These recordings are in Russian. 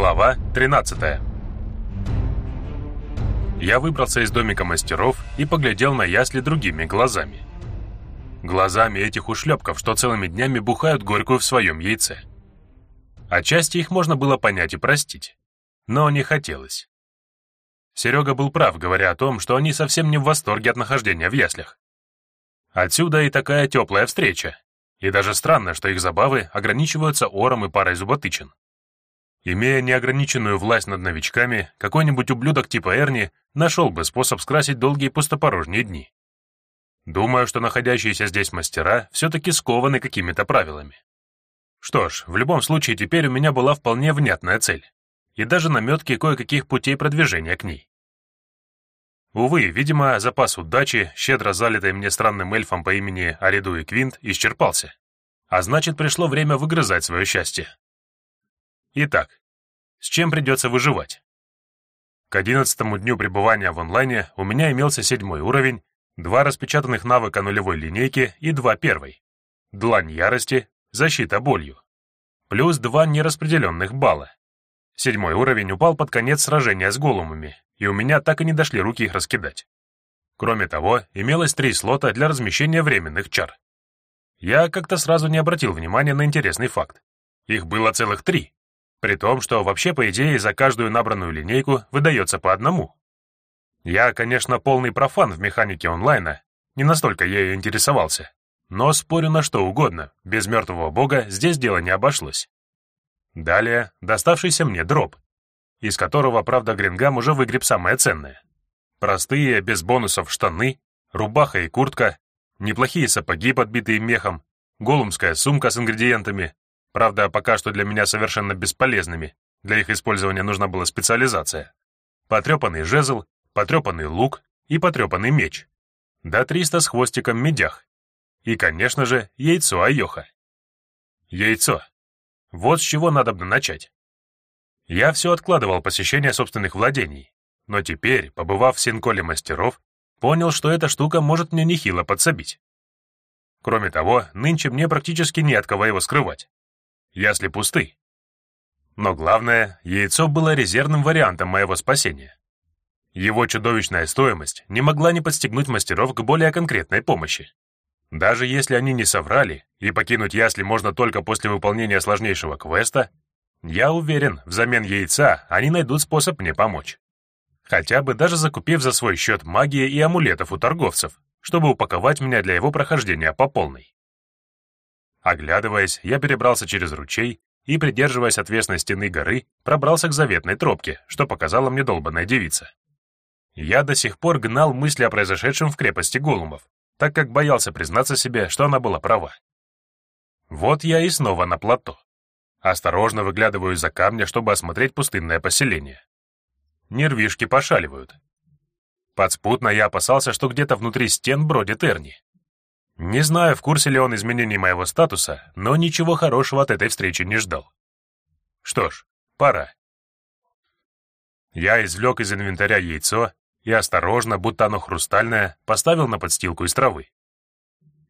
Глава 13 Я выбрался из домика мастеров и поглядел на ясли другими глазами. Глазами этих ушлепков, что целыми днями бухают горькую в своем яйце. Отчасти их можно было понять и простить, но не хотелось. Серега был прав, говоря о том, что они совсем не в восторге от нахождения в яслях. Отсюда и такая теплая встреча. И даже странно, что их забавы ограничиваются ором и парой зуботычин. Имея неограниченную власть над новичками, какой-нибудь ублюдок типа Эрни нашел бы способ скрасить долгие пустопорожние дни. Думаю, что находящиеся здесь мастера все-таки скованы какими-то правилами. Что ж, в любом случае теперь у меня была вполне внятная цель. И даже наметки кое-каких путей продвижения к ней. Увы, видимо, запас удачи, щедро залитой мне странным эльфом по имени Ариду и Квинт, исчерпался. А значит, пришло время выгрызать свое счастье. Итак, с чем придется выживать? К одиннадцатому дню пребывания в онлайне у меня имелся седьмой уровень, два распечатанных навыка нулевой линейки и два первой. Длань ярости, защита болью. Плюс два нераспределенных балла. Седьмой уровень упал под конец сражения с голумами, и у меня так и не дошли руки их раскидать. Кроме того, имелось три слота для размещения временных чар. Я как-то сразу не обратил внимания на интересный факт. Их было целых три. При том, что вообще, по идее, за каждую набранную линейку выдается по одному. Я, конечно, полный профан в механике онлайна, не настолько ею интересовался. Но спорю на что угодно, без мертвого бога здесь дело не обошлось. Далее доставшийся мне дроп, из которого, правда, Грингам уже выгреб самое ценное. Простые, без бонусов штаны, рубаха и куртка, неплохие сапоги, подбитые мехом, голумская сумка с ингредиентами, Правда, пока что для меня совершенно бесполезными. Для их использования нужна была специализация. Потрепанный жезл, потрепанный лук и потрепанный меч. До 300 с хвостиком медях. И, конечно же, яйцо Айоха. Яйцо. Вот с чего надо бы начать. Я все откладывал посещение собственных владений, но теперь, побывав в Синколе мастеров, понял, что эта штука может мне нехило подсобить. Кроме того, нынче мне практически не от кого его скрывать ясли пусты. Но главное, яйцо было резервным вариантом моего спасения. Его чудовищная стоимость не могла не подстегнуть мастеров к более конкретной помощи. Даже если они не соврали, и покинуть ясли можно только после выполнения сложнейшего квеста, я уверен, взамен яйца они найдут способ мне помочь. Хотя бы даже закупив за свой счет магии и амулетов у торговцев, чтобы упаковать меня для его прохождения по полной. Оглядываясь, я перебрался через ручей и, придерживаясь отвесной стены горы, пробрался к заветной тропке, что показала мне долбанная девица. Я до сих пор гнал мысли о произошедшем в крепости Голумов, так как боялся признаться себе, что она была права. Вот я и снова на плато. Осторожно выглядываю из-за камня, чтобы осмотреть пустынное поселение. Нервишки пошаливают. Подспутно я опасался, что где-то внутри стен бродит Эрни. Не знаю, в курсе ли он изменений моего статуса, но ничего хорошего от этой встречи не ждал. Что ж, пора. Я извлек из инвентаря яйцо и осторожно, будто оно хрустальное, поставил на подстилку из травы.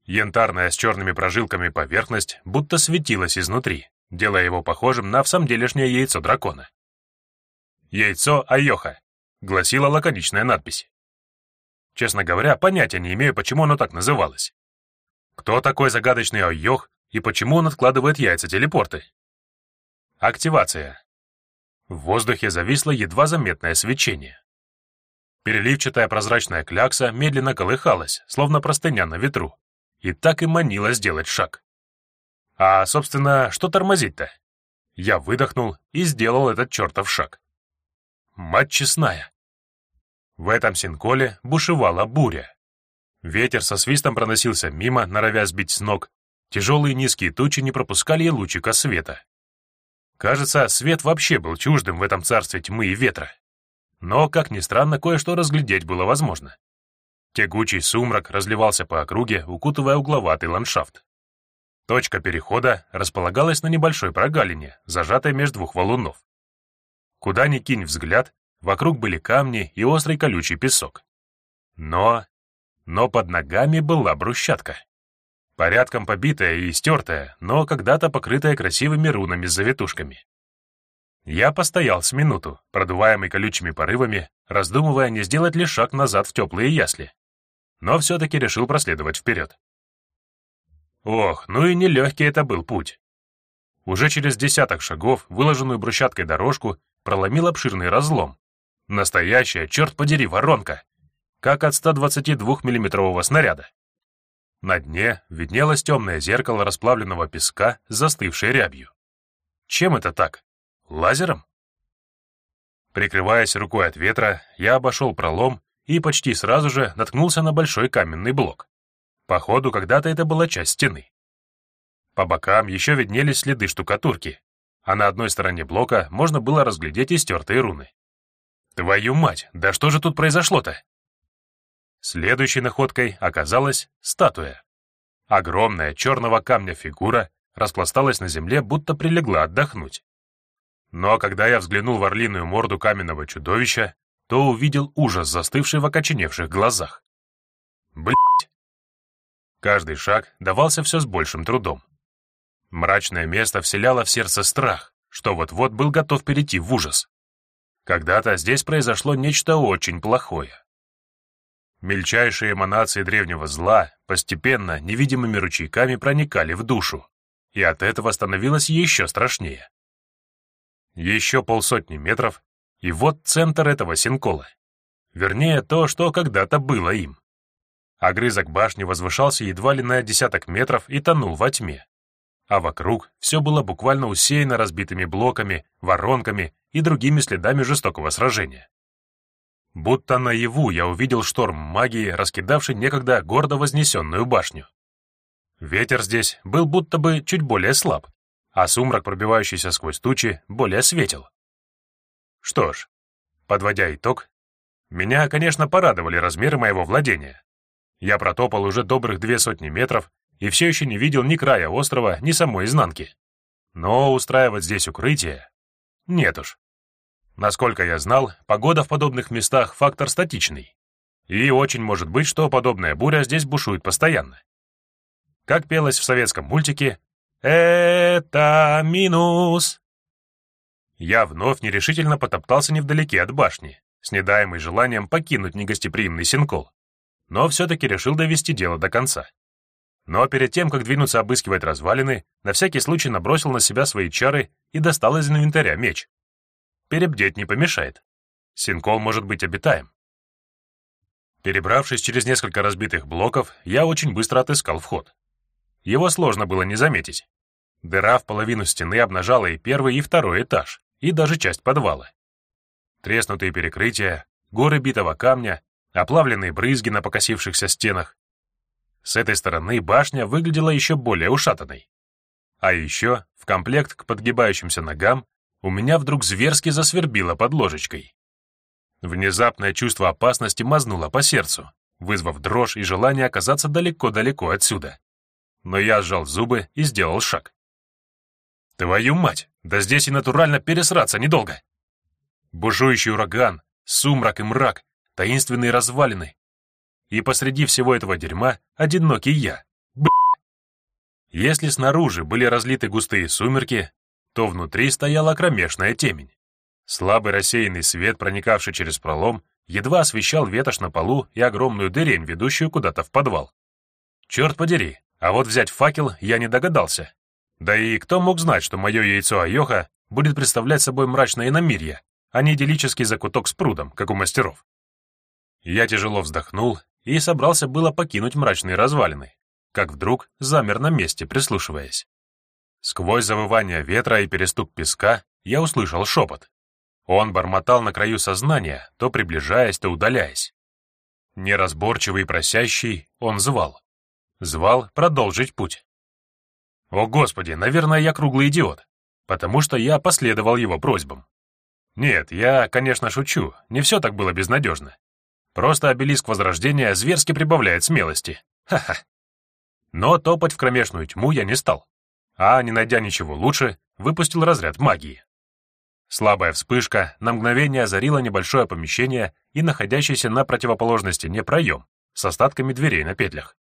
Янтарная с черными прожилками поверхность будто светилась изнутри, делая его похожим на в самом делешнее яйцо дракона. «Яйцо Айоха», — гласила лаконичная надпись. Честно говоря, понятия не имею, почему оно так называлось. Кто такой загадочный Ойох и почему он откладывает яйца-телепорты? Активация. В воздухе зависло едва заметное свечение. Переливчатая прозрачная клякса медленно колыхалась, словно простыня на ветру, и так и манила сделать шаг. А, собственно, что тормозить-то? Я выдохнул и сделал этот чертов шаг. Мать честная! В этом синколе бушевала буря. Ветер со свистом проносился мимо, норовя сбить с ног. Тяжелые низкие тучи не пропускали и лучика света. Кажется, свет вообще был чуждым в этом царстве тьмы и ветра. Но, как ни странно, кое-что разглядеть было возможно. Тягучий сумрак разливался по округе, укутывая угловатый ландшафт. Точка перехода располагалась на небольшой прогалине, зажатой между двух валунов. Куда ни кинь взгляд, вокруг были камни и острый колючий песок. Но но под ногами была брусчатка. Порядком побитая и стертая, но когда-то покрытая красивыми рунами с завитушками. Я постоял с минуту, продуваемый колючими порывами, раздумывая, не сделать ли шаг назад в теплые ясли. Но все-таки решил проследовать вперед. Ох, ну и нелегкий это был путь. Уже через десяток шагов выложенную брусчаткой дорожку проломил обширный разлом. Настоящая, черт подери, воронка. Как от 122 миллиметрового снаряда. На дне виднелось темное зеркало расплавленного песка с застывшей рябью. Чем это так? Лазером? Прикрываясь рукой от ветра, я обошел пролом и почти сразу же наткнулся на большой каменный блок. Походу, когда-то это была часть стены. По бокам еще виднелись следы штукатурки, а на одной стороне блока можно было разглядеть истертые руны. Твою мать, да что же тут произошло-то? Следующей находкой оказалась статуя. Огромная черного камня фигура распласталась на земле, будто прилегла отдохнуть. Но когда я взглянул в орлиную морду каменного чудовища, то увидел ужас, застывший в окоченевших глазах. Блять! Каждый шаг давался все с большим трудом. Мрачное место вселяло в сердце страх, что вот-вот был готов перейти в ужас. Когда-то здесь произошло нечто очень плохое. Мельчайшие эманации древнего зла постепенно невидимыми ручейками проникали в душу, и от этого становилось еще страшнее. Еще полсотни метров, и вот центр этого синкола. Вернее, то, что когда-то было им. Огрызок башни возвышался едва ли на десяток метров и тонул во тьме. А вокруг все было буквально усеяно разбитыми блоками, воронками и другими следами жестокого сражения. Будто наяву я увидел шторм магии, раскидавший некогда гордо вознесенную башню. Ветер здесь был будто бы чуть более слаб, а сумрак, пробивающийся сквозь тучи, более светел. Что ж, подводя итог, меня, конечно, порадовали размеры моего владения. Я протопал уже добрых две сотни метров и все еще не видел ни края острова, ни самой изнанки. Но устраивать здесь укрытие... Нет уж. Насколько я знал, погода в подобных местах — фактор статичный. И очень может быть, что подобная буря здесь бушует постоянно. Как пелось в советском мультике «Это минус». Я вновь нерешительно потоптался невдалеке от башни, с недаемой желанием покинуть негостеприимный синкол. Но все-таки решил довести дело до конца. Но перед тем, как двинуться обыскивать развалины, на всякий случай набросил на себя свои чары и достал из инвентаря меч перебдеть не помешает. Синкол может быть обитаем. Перебравшись через несколько разбитых блоков, я очень быстро отыскал вход. Его сложно было не заметить. Дыра в половину стены обнажала и первый, и второй этаж, и даже часть подвала. Треснутые перекрытия, горы битого камня, оплавленные брызги на покосившихся стенах. С этой стороны башня выглядела еще более ушатанной. А еще, в комплект к подгибающимся ногам, у меня вдруг зверски засвербило под ложечкой. Внезапное чувство опасности мазнуло по сердцу, вызвав дрожь и желание оказаться далеко-далеко отсюда. Но я сжал зубы и сделал шаг. Твою мать, да здесь и натурально пересраться недолго. Бушующий ураган, сумрак и мрак, таинственные развалины. И посреди всего этого дерьма одинокий я. Б***. Если снаружи были разлиты густые сумерки, то внутри стояла кромешная темень. Слабый рассеянный свет, проникавший через пролом, едва освещал ветошь на полу и огромную дырень, ведущую куда-то в подвал. Черт подери, а вот взять факел я не догадался. Да и кто мог знать, что мое яйцо Айоха будет представлять собой мрачное иномирье, а не идиллический закуток с прудом, как у мастеров. Я тяжело вздохнул и собрался было покинуть мрачные развалины, как вдруг замер на месте, прислушиваясь. Сквозь завывание ветра и перестук песка я услышал шепот. Он бормотал на краю сознания, то приближаясь, то удаляясь. Неразборчивый и просящий, он звал. Звал продолжить путь. О, Господи, наверное, я круглый идиот, потому что я последовал его просьбам. Нет, я, конечно, шучу, не все так было безнадежно. Просто обелиск Возрождения зверски прибавляет смелости. Ха-ха. Но топать в кромешную тьму я не стал а, не найдя ничего лучше, выпустил разряд магии. Слабая вспышка на мгновение озарила небольшое помещение и находящийся на противоположной стене проем с остатками дверей на петлях.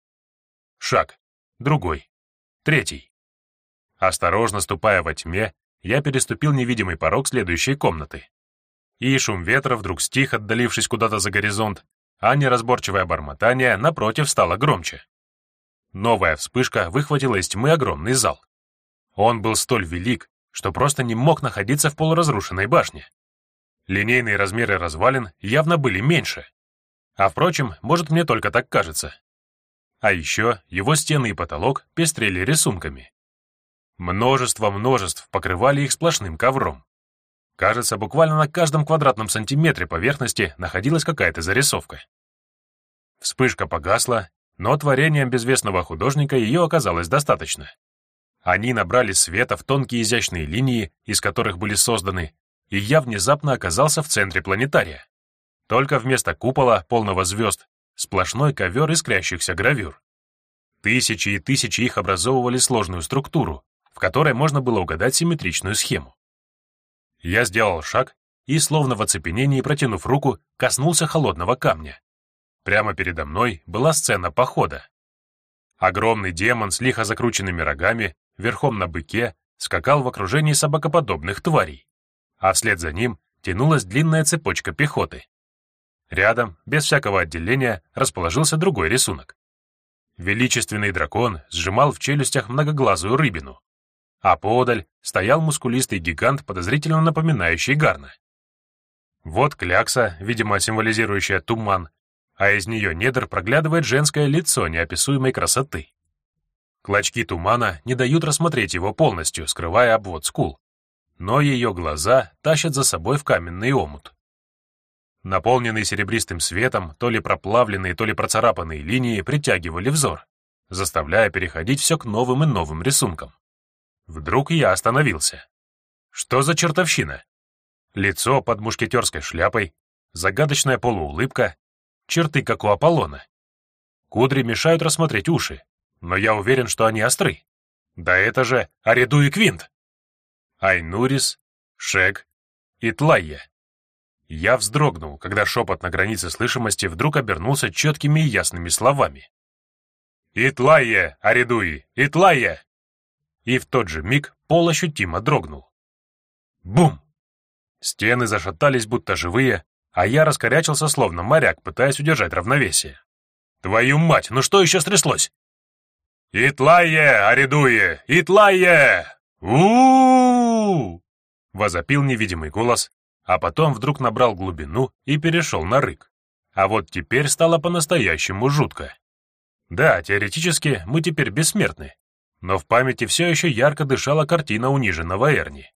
Шаг, другой, третий. Осторожно ступая во тьме, я переступил невидимый порог следующей комнаты. И шум ветра вдруг стих, отдалившись куда-то за горизонт, а неразборчивое бормотание, напротив, стало громче. Новая вспышка выхватила из тьмы огромный зал. Он был столь велик, что просто не мог находиться в полуразрушенной башне. Линейные размеры развалин явно были меньше. А впрочем, может, мне только так кажется. А еще его стены и потолок пестрели рисунками. Множество множеств покрывали их сплошным ковром. Кажется, буквально на каждом квадратном сантиметре поверхности находилась какая-то зарисовка. Вспышка погасла, но творением безвестного художника ее оказалось достаточно. Они набрали света в тонкие изящные линии, из которых были созданы, и я внезапно оказался в центре планетария. Только вместо купола, полного звезд, сплошной ковер искрящихся гравюр. Тысячи и тысячи их образовывали сложную структуру, в которой можно было угадать симметричную схему. Я сделал шаг и, словно в оцепенении протянув руку, коснулся холодного камня. Прямо передо мной была сцена похода. Огромный демон с лихо закрученными рогами, верхом на быке, скакал в окружении собакоподобных тварей, а вслед за ним тянулась длинная цепочка пехоты. Рядом, без всякого отделения, расположился другой рисунок. Величественный дракон сжимал в челюстях многоглазую рыбину а поодаль стоял мускулистый гигант, подозрительно напоминающий Гарна. Вот клякса, видимо, символизирующая туман, а из нее недр проглядывает женское лицо неописуемой красоты. Клочки тумана не дают рассмотреть его полностью, скрывая обвод скул, но ее глаза тащат за собой в каменный омут. Наполненные серебристым светом, то ли проплавленные, то ли процарапанные линии притягивали взор, заставляя переходить все к новым и новым рисункам. Вдруг я остановился. Что за чертовщина? Лицо под мушкетерской шляпой, загадочная полуулыбка, черты, как у Аполлона. Кудри мешают рассмотреть уши, но я уверен, что они остры. Да это же Ариду и Квинт! Айнурис, Шек и Тлайя. Я вздрогнул, когда шепот на границе слышимости вдруг обернулся четкими и ясными словами. «Итлайя, Аридуи! Итлайя!» и в тот же миг пол ощутимо дрогнул. Бум! Стены зашатались, будто живые, а я раскорячился, словно моряк, пытаясь удержать равновесие. «Твою мать, ну что еще стряслось?» «Итлае, Аридуе! Итлае! -у, Возопил невидимый голос, а потом вдруг набрал глубину и перешел на рык. А вот теперь стало по-настоящему жутко. Да, теоретически мы теперь бессмертны, но в памяти все еще ярко дышала картина униженного Эрни.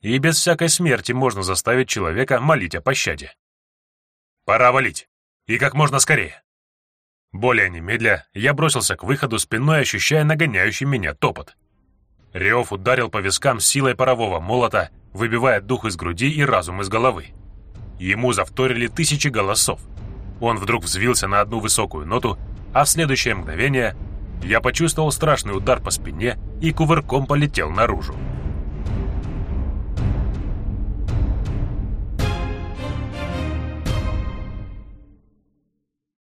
И без всякой смерти можно заставить человека молить о пощаде. «Пора валить! И как можно скорее!» Более немедля я бросился к выходу, спиной ощущая нагоняющий меня топот. Рев ударил по вискам силой парового молота, выбивая дух из груди и разум из головы. Ему завторили тысячи голосов. Он вдруг взвился на одну высокую ноту, а в следующее мгновение я почувствовал страшный удар по спине и кувырком полетел наружу.